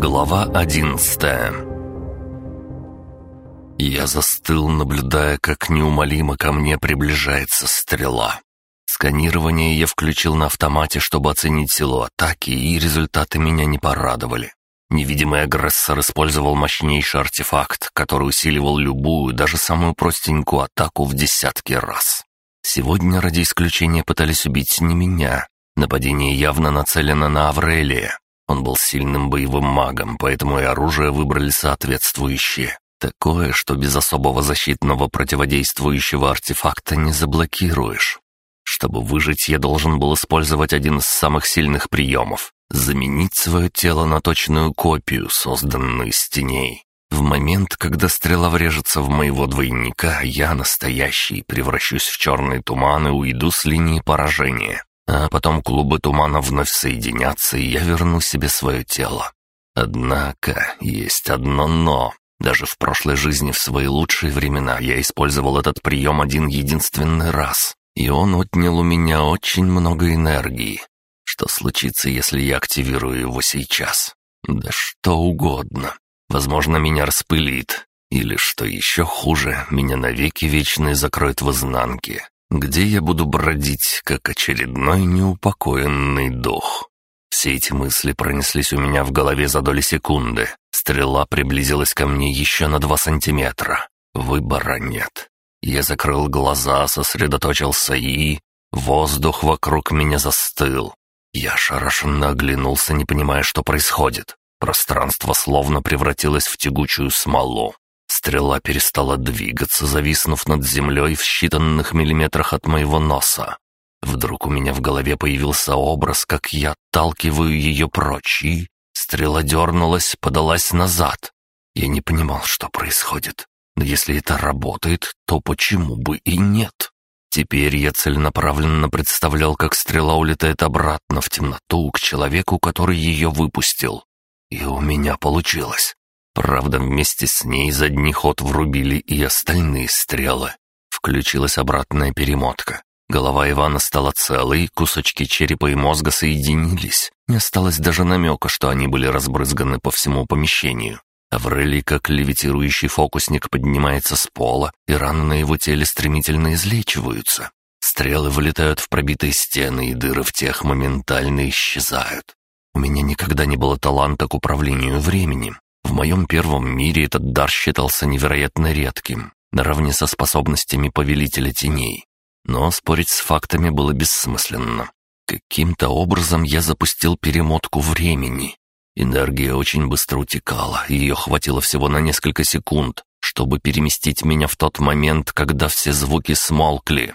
Глава одиннадцатая Я застыл, наблюдая, как неумолимо ко мне приближается стрела. Сканирование я включил на автомате, чтобы оценить силу атаки, и результаты меня не порадовали. Невидимый агрессор использовал мощнейший артефакт, который усиливал любую, даже самую простенькую атаку в десятки раз. Сегодня ради исключения пытались убить не меня. Нападение явно нацелено на Аврелия. Он был сильным боевым магом, поэтому и оружие выбрали соответствующее. Такое, что без особого защитного противодействующего артефакта не заблокируешь. Чтобы выжить, я должен был использовать один из самых сильных приемов заменить свое тело на точную копию, созданную из теней. В момент, когда стрела врежется в моего двойника, я, настоящий, превращусь в черный туман и уйду с линии поражения. А потом клубы тумана вновь соединятся, и я верну себе свое тело. Однако есть одно «но». Даже в прошлой жизни, в свои лучшие времена, я использовал этот прием один единственный раз, и он отнял у меня очень много энергии. Что случится, если я активирую его сейчас? Да что угодно. Возможно, меня распылит. Или, что еще хуже, меня навеки вечные закроют в изнанке, где я буду бродить, как очередной неупокоенный дух. Все эти мысли пронеслись у меня в голове за доли секунды. Стрела приблизилась ко мне еще на два сантиметра. Выбора нет. Я закрыл глаза, сосредоточился и... Воздух вокруг меня застыл. Я ошарашенно оглянулся, не понимая, что происходит. Пространство словно превратилось в тягучую смолу. Стрела перестала двигаться, зависнув над землей в считанных миллиметрах от моего носа. Вдруг у меня в голове появился образ, как я отталкиваю ее прочь, и... Стрела дернулась, подалась назад. Я не понимал, что происходит. Но если это работает, то почему бы и нет? Теперь я целенаправленно представлял, как стрела улетает обратно в темноту к человеку, который ее выпустил. И у меня получилось. Правда, вместе с ней задний ход врубили и остальные стрелы. Включилась обратная перемотка. Голова Ивана стала целой, кусочки черепа и мозга соединились. Не осталось даже намека, что они были разбрызганы по всему помещению. Аврелий, как левитирующий фокусник, поднимается с пола, и раны на его теле стремительно излечиваются. Стрелы вылетают в пробитые стены, и дыры в тех моментально исчезают. У меня никогда не было таланта к управлению временем. В моем первом мире этот дар считался невероятно редким, наравне со способностями повелителя теней. Но спорить с фактами было бессмысленно. Каким-то образом я запустил перемотку времени, Энергия очень быстро утекала, и ее хватило всего на несколько секунд, чтобы переместить меня в тот момент, когда все звуки смолкли.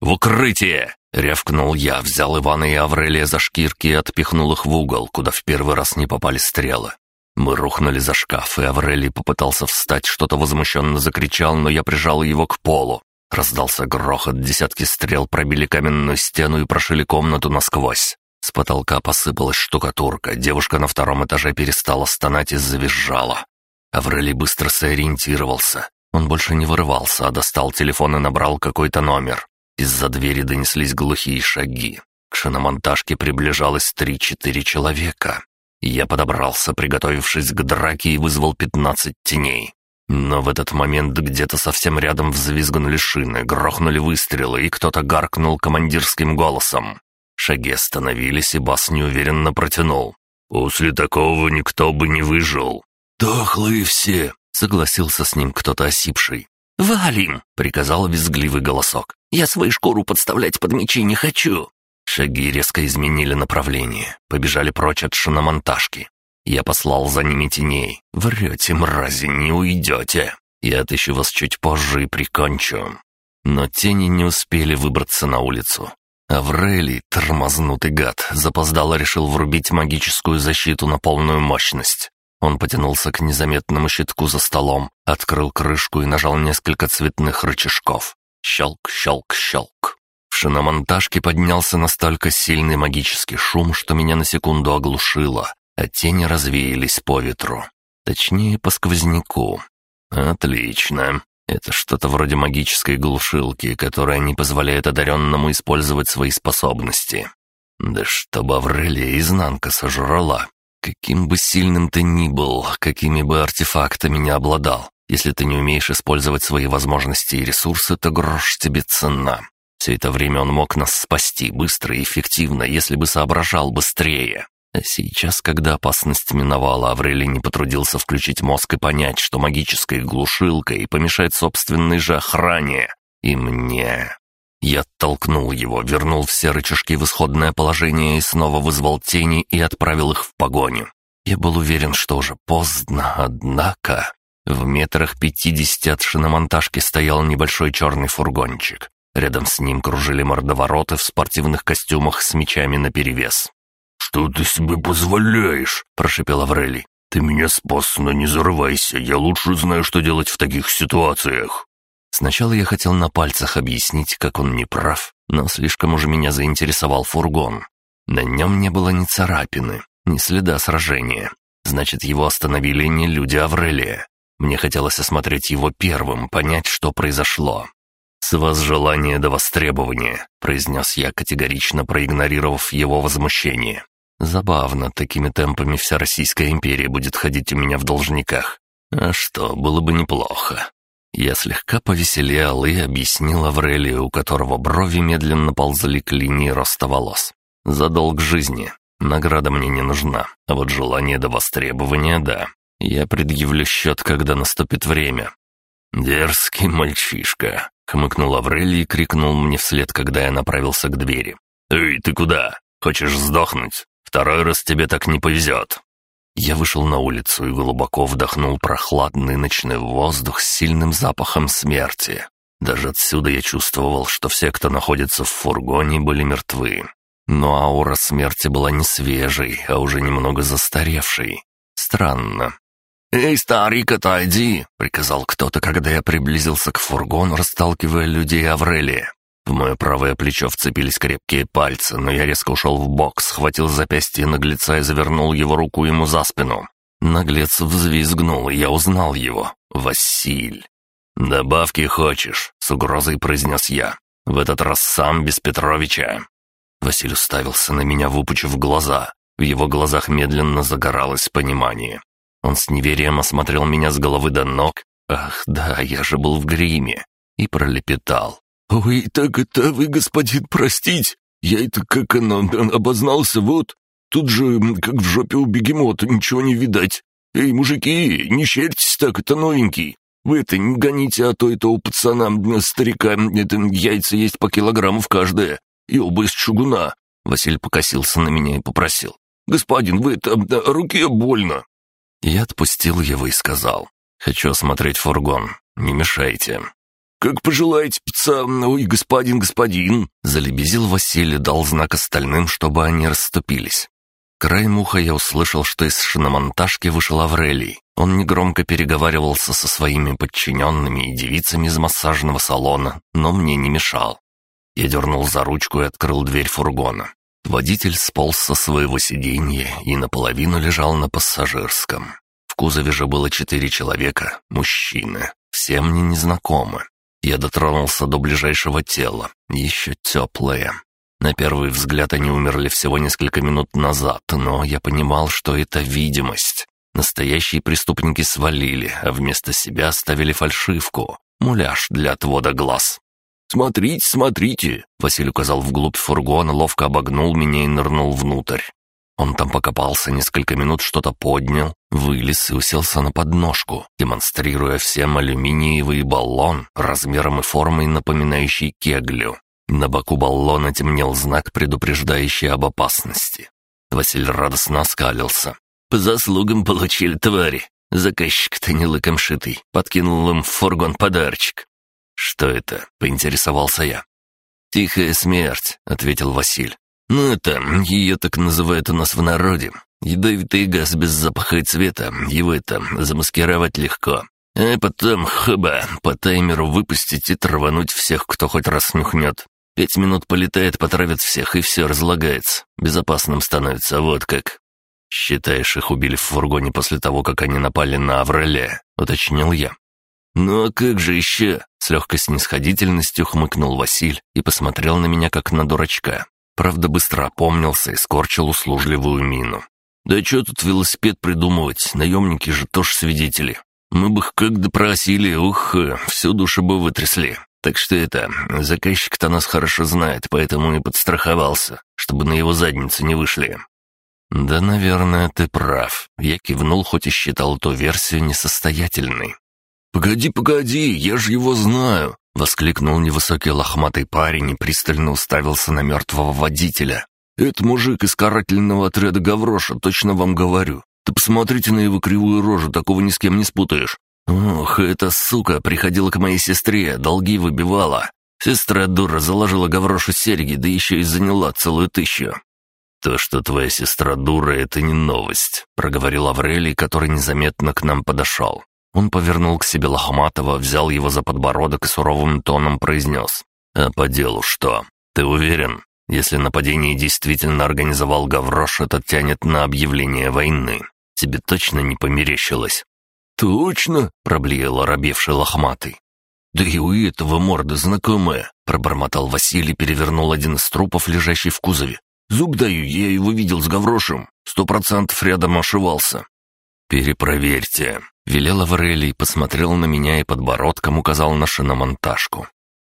«В укрытие!» — рявкнул я, взял Ивана и Аврелия за шкирки и отпихнул их в угол, куда в первый раз не попали стрелы. Мы рухнули за шкаф, и Аврелий попытался встать, что-то возмущенно закричал, но я прижал его к полу. Раздался грохот, десятки стрел пробили каменную стену и прошили комнату насквозь. С потолка посыпалась штукатурка, девушка на втором этаже перестала стонать и завизжала. Аврелий быстро сориентировался. Он больше не вырывался, а достал телефон и набрал какой-то номер. Из-за двери донеслись глухие шаги. К шиномонтажке приближалось три-четыре человека. Я подобрался, приготовившись к драке, и вызвал пятнадцать теней. Но в этот момент где-то совсем рядом взвизгнули шины, грохнули выстрелы, и кто-то гаркнул командирским голосом. Шаги остановились, и Бас неуверенно протянул. «После такого никто бы не выжил». «Дохлые все», — согласился с ним кто-то осипший. «Валим!» — приказал визгливый голосок. «Я свою шкуру подставлять под мечи не хочу!» Шаги резко изменили направление, побежали прочь от шиномонтажки. Я послал за ними теней. «Врете, мрази, не уйдете! Я отыщу вас чуть позже и прикончу». Но тени не успели выбраться на улицу. Аврелий, тормознутый гад, запоздало решил врубить магическую защиту на полную мощность. Он потянулся к незаметному щитку за столом, открыл крышку и нажал несколько цветных рычажков. Щелк, щелк, щелк. В шиномонтажке поднялся настолько сильный магический шум, что меня на секунду оглушило, а тени развеялись по ветру. Точнее, по сквозняку. «Отлично. Это что-то вроде магической глушилки, которая не позволяет одаренному использовать свои способности. Да чтобы Аврелия изнанка сожрала. Каким бы сильным ты ни был, какими бы артефактами не обладал, если ты не умеешь использовать свои возможности и ресурсы, то грош тебе цена. Все это время он мог нас спасти быстро и эффективно, если бы соображал быстрее. А сейчас, когда опасность миновала, Аврелий не потрудился включить мозг и понять, что магическая глушилка и помешает собственной же охране. И мне. Я оттолкнул его, вернул все рычажки в исходное положение и снова вызвал тени и отправил их в погоню. Я был уверен, что уже поздно, однако... В метрах пятидесяти от шиномонтажки стоял небольшой черный фургончик. Рядом с ним кружили мордовороты в спортивных костюмах с мечами наперевес. «Что ты себе позволяешь?» – прошепел Аврелий. «Ты меня спас, но не зарывайся, я лучше знаю, что делать в таких ситуациях». Сначала я хотел на пальцах объяснить, как он не прав, но слишком уже меня заинтересовал фургон. На нем не было ни царапины, ни следа сражения. Значит, его остановили не люди Аврелия. Мне хотелось осмотреть его первым, понять, что произошло. «С вас желание до востребования», — произнес я, категорично проигнорировав его возмущение. «Забавно, такими темпами вся Российская империя будет ходить у меня в должниках. А что, было бы неплохо. Я слегка повеселел и объяснил Аврелию, у которого брови медленно ползали к линии роста волос. «За долг жизни. Награда мне не нужна, а вот желание до востребования — да. Я предъявлю счет, когда наступит время». «Дерзкий мальчишка», — хмыкнул Аврелий и крикнул мне вслед, когда я направился к двери. «Эй, ты куда? Хочешь сдохнуть? Второй раз тебе так не повезет». Я вышел на улицу и глубоко вдохнул прохладный ночной воздух с сильным запахом смерти. Даже отсюда я чувствовал, что все, кто находится в фургоне, были мертвы. Но аура смерти была не свежей, а уже немного застаревшей. Странно. «Эй, старик, отойди!» — приказал кто-то, когда я приблизился к фургону, расталкивая людей Аврелия. В мое правое плечо вцепились крепкие пальцы, но я резко ушел в бок, схватил запястье наглеца и завернул его руку ему за спину. Наглец взвизгнул, и я узнал его. Василь. «Добавки хочешь?» — с угрозой произнес я. «В этот раз сам без Петровича». Василь уставился на меня, выпучив глаза. В его глазах медленно загоралось понимание. Он с неверием осмотрел меня с головы до ног. «Ах, да, я же был в гриме!» И пролепетал. «Ой, так это вы, господин, простить. Я это как оно, обознался, вот. Тут же, как в жопе у бегемота, ничего не видать. Эй, мужики, не щерьтесь так, это новенький. Вы это не гоните, а то этого пацана, старика, это яйца есть по килограмму в каждое. И оба из чугуна». Василь покосился на меня и попросил. «Господин, вы это, руке больно». Я отпустил его и сказал. «Хочу осмотреть фургон. Не мешайте». «Как пожелаете, пацан, ой, господин, господин!» Залебезил Василий, дал знак остальным, чтобы они расступились. Краем уха я услышал, что из шиномонтажки вышел Аврелий. Он негромко переговаривался со своими подчиненными и девицами из массажного салона, но мне не мешал. Я дернул за ручку и открыл дверь фургона. Водитель сполз со своего сиденья и наполовину лежал на пассажирском. В кузове же было четыре человека, мужчины, все мне незнакомы. Я дотронулся до ближайшего тела, еще теплое. На первый взгляд они умерли всего несколько минут назад, но я понимал, что это видимость. Настоящие преступники свалили, а вместо себя оставили фальшивку, муляж для отвода глаз. «Смотрите, смотрите!» Василий указал вглубь фургона, ловко обогнул меня и нырнул внутрь. Он там покопался несколько минут, что-то поднял, вылез и уселся на подножку, демонстрируя всем алюминиевый баллон размером и формой, напоминающий кеглю. На боку баллона темнел знак, предупреждающий об опасности. Василь радостно оскалился. «По заслугам получили, твари. Заказчик-то не лыком шитый. Подкинул им в фургон подарочек». «Что это?» — поинтересовался я. «Тихая смерть», — ответил Василь. «Ну это, ее так называют у нас в народе. Ядовитый газ без запаха и цвета, его это, замаскировать легко. А потом, хоба, по таймеру выпустить и травануть всех, кто хоть раз нюхнет. Пять минут полетает, потравит всех, и все разлагается. Безопасным становится, вот как». «Считаешь, их убили в фургоне после того, как они напали на Авреле?» — уточнил я. «Ну а как же еще?» — с легкой снисходительностью хмыкнул Василь и посмотрел на меня, как на дурачка. Правда, быстро опомнился и скорчил услужливую мину. «Да что тут велосипед придумывать? Наемники же тоже свидетели. Мы бы их как допросили, ух, всю душу бы вытрясли. Так что это, заказчик-то нас хорошо знает, поэтому и подстраховался, чтобы на его задницу не вышли». «Да, наверное, ты прав». Я кивнул, хоть и считал эту версию несостоятельной. «Погоди, погоди, я же его знаю!» — воскликнул невысокий лохматый парень и пристально уставился на мертвого водителя. «Это мужик из карательного отряда Гавроша, точно вам говорю. Ты посмотрите на его кривую рожу, такого ни с кем не спутаешь. Ох, эта сука приходила к моей сестре, долги выбивала. Сестра дура заложила Гаврошу серьги, да еще и заняла целую тысячу. «То, что твоя сестра дура, это не новость», — проговорил Аврелий, который незаметно к нам подошел. Он повернул к себе Лохматова, взял его за подбородок и суровым тоном произнес. «А по делу что? Ты уверен? Если нападение действительно организовал Гаврош, это тянет на объявление войны. Тебе точно не померещилось?» «Точно?» — проблеял оробевший Лохматый. «Да и у этого морда знакомая», — пробормотал Василий, перевернул один из трупов, лежащий в кузове. «Зуб даю, я его видел с Гаврошем. Сто процентов рядом ошивался». «Перепроверьте», Велел Аврелий, посмотрел на меня и подбородком указал на шиномонтажку.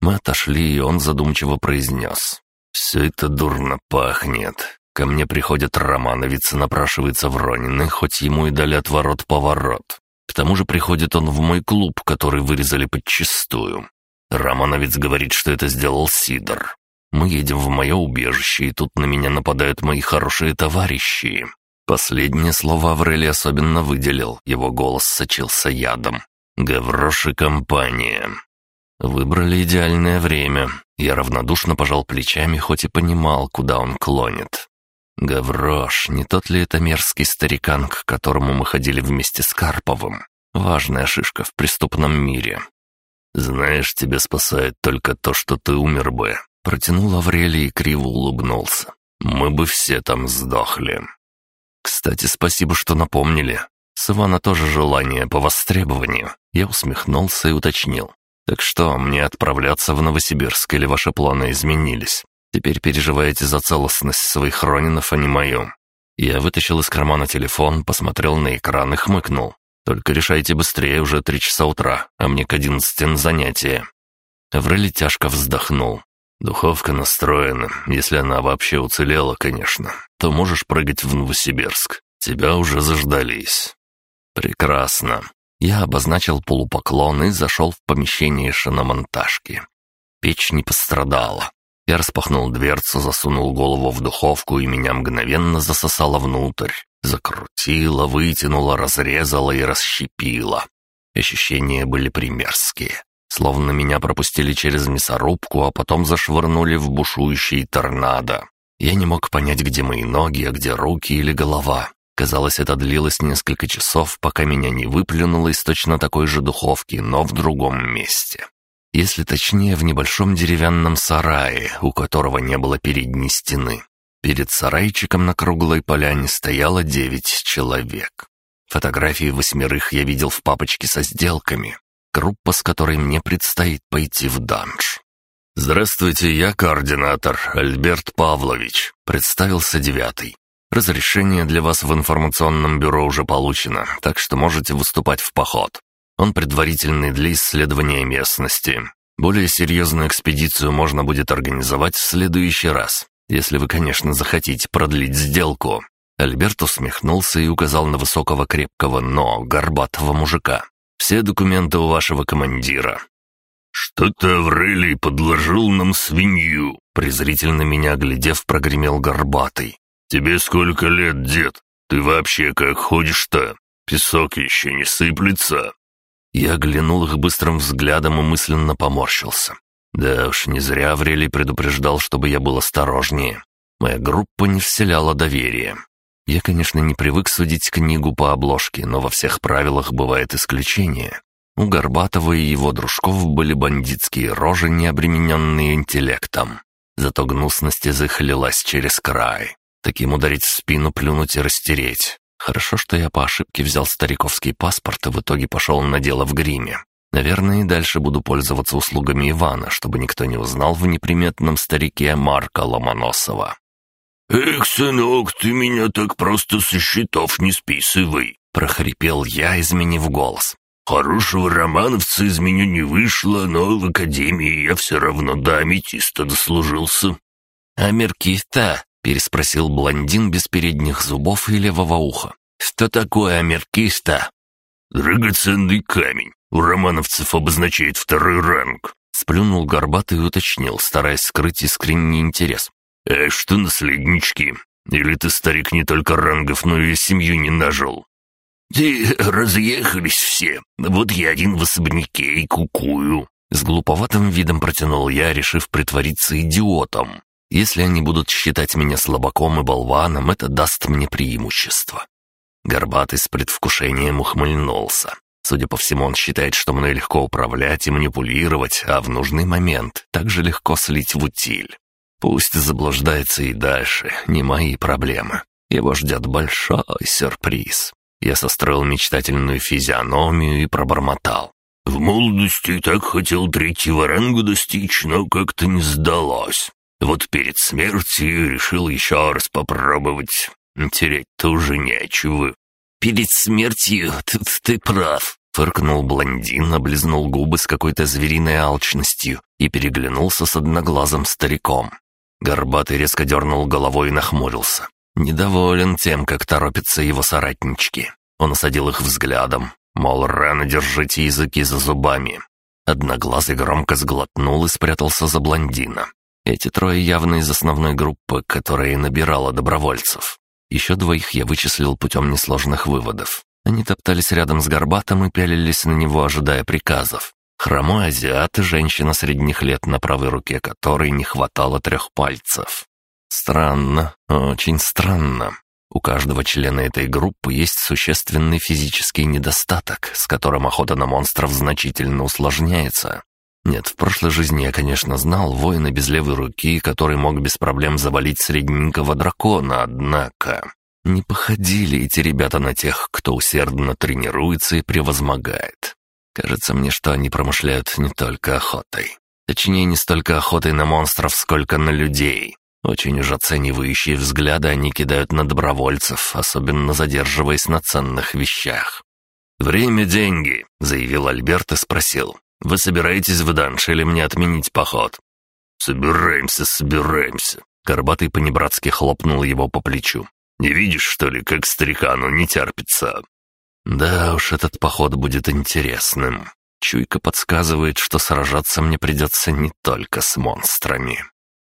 Мы отошли, и он задумчиво произнес. «Все это дурно пахнет. Ко мне приходит Романовец и напрашивается в Ронины, хоть ему и дали отворот-поворот. К тому же приходит он в мой клуб, который вырезали подчистую. Романовец говорит, что это сделал Сидор. Мы едем в мое убежище, и тут на меня нападают мои хорошие товарищи. Последнее слово Аврелий особенно выделил, его голос сочился ядом. «Гаврош и компания». Выбрали идеальное время. Я равнодушно пожал плечами, хоть и понимал, куда он клонит. Гаврош, не тот ли это мерзкий старикан, к которому мы ходили вместе с Карповым? Важная шишка в преступном мире. «Знаешь, тебя спасает только то, что ты умер бы», — протянул Аврелий и криво улыбнулся. «Мы бы все там сдохли». «Кстати, спасибо, что напомнили. С Ивана тоже желание по востребованию». Я усмехнулся и уточнил. «Так что, мне отправляться в Новосибирск или ваши планы изменились? Теперь переживаете за целостность своих ронинов, а не мою». Я вытащил из кармана телефон, посмотрел на экран и хмыкнул. «Только решайте быстрее, уже три часа утра, а мне к одиннадцати на занятие». Аврелий тяжко вздохнул. Духовка настроена, если она вообще уцелела, конечно, то можешь прыгать в Новосибирск. Тебя уже заждались. Прекрасно. Я обозначил полупоклон и зашел в помещение шиномонтажки. Печь не пострадала. Я распахнул дверцу, засунул голову в духовку, и меня мгновенно засосало внутрь. Закрутило, вытянуло, разрезало и расщепило. Ощущения были примерские. Словно меня пропустили через мясорубку, а потом зашвырнули в бушующий торнадо. Я не мог понять, где мои ноги, а где руки или голова. Казалось, это длилось несколько часов, пока меня не выплюнуло из точно такой же духовки, но в другом месте. Если точнее, в небольшом деревянном сарае, у которого не было передней стены. Перед сарайчиком на круглой поляне стояло девять человек. Фотографии восьмерых я видел в папочке со сделками группа, с которой мне предстоит пойти в данж. «Здравствуйте, я координатор Альберт Павлович», — представился девятый. «Разрешение для вас в информационном бюро уже получено, так что можете выступать в поход. Он предварительный для исследования местности. Более серьезную экспедицию можно будет организовать в следующий раз, если вы, конечно, захотите продлить сделку». Альберт усмехнулся и указал на высокого крепкого, но горбатого мужика. Все документы у вашего командира». «Что-то Аврелий подложил нам свинью», — презрительно меня глядев, прогремел горбатый. «Тебе сколько лет, дед? Ты вообще как ходишь-то? Песок еще не сыплется?» Я глянул их быстрым взглядом и мысленно поморщился. Да уж, не зря Аврелий предупреждал, чтобы я был осторожнее. Моя группа не вселяла доверия. Я, конечно, не привык судить книгу по обложке, но во всех правилах бывает исключение. У Горбатова и его дружков были бандитские рожи, не обремененные интеллектом. Зато гнусность из через край. Таким ударить в спину, плюнуть и растереть. Хорошо, что я по ошибке взял стариковский паспорт и в итоге пошел на дело в гриме. Наверное, и дальше буду пользоваться услугами Ивана, чтобы никто не узнал в неприметном старике Марка Ломоносова. «Эх, сынок, ты меня так просто со счетов не списывай!» — прохрипел я, изменив голос. «Хорошего романовца из меня не вышло, но в академии я все равно до аметиста дослужился». «Амеркиста?» — переспросил блондин без передних зубов и левого уха. «Что такое амеркиста?» «Драгоценный камень. У романовцев обозначает второй ранг», — сплюнул горбатый и уточнил, стараясь скрыть искренний интерес. «А что наследнички? Или ты, старик, не только рангов, но и семью не нажил?» «Ты разъехались все. Вот я один в особняке и кукую». С глуповатым видом протянул я, решив притвориться идиотом. Если они будут считать меня слабаком и болваном, это даст мне преимущество. Горбатый с предвкушением ухмыльнулся. Судя по всему, он считает, что мной легко управлять и манипулировать, а в нужный момент также легко слить в утиль. Пусть заблуждается и дальше, не мои проблемы. Его ждет большой сюрприз. Я состроил мечтательную физиономию и пробормотал. «В молодости так хотел третьего ранга достичь, но как-то не сдалось. Вот перед смертью решил еще раз попробовать. Терять-то уже нечего». «Перед смертью ты, ты прав», — фыркнул блондин, облизнул губы с какой-то звериной алчностью и переглянулся с одноглазым стариком. Горбатый резко дернул головой и нахмурился. Недоволен тем, как торопятся его соратнички. Он осадил их взглядом, мол, рано держите языки за зубами. Одноглазый громко сглотнул и спрятался за блондина. Эти трое явно из основной группы, которая и набирала добровольцев. Еще двоих я вычислил путем несложных выводов. Они топтались рядом с Горбатом и пялились на него, ожидая приказов. Хромой азиат и женщина средних лет, на правой руке которой не хватало трех пальцев. Странно, очень странно. У каждого члена этой группы есть существенный физический недостаток, с которым охота на монстров значительно усложняется. Нет, в прошлой жизни я, конечно, знал воина без левой руки, который мог без проблем завалить средненького дракона, однако... Не походили эти ребята на тех, кто усердно тренируется и превозмогает. Кажется мне, что они промышляют не только охотой. Точнее, не столько охотой на монстров, сколько на людей. Очень уж оценивающие взгляды они кидают на добровольцев, особенно задерживаясь на ценных вещах. «Время — деньги», — заявил Альберт и спросил. «Вы собираетесь в данж или мне отменить поход?» «Собираемся, собираемся». Горбатый понебратски хлопнул его по плечу. «Не видишь, что ли, как старикану не терпится?» Да уж, этот поход будет интересным. Чуйка подсказывает, что сражаться мне придется не только с монстрами.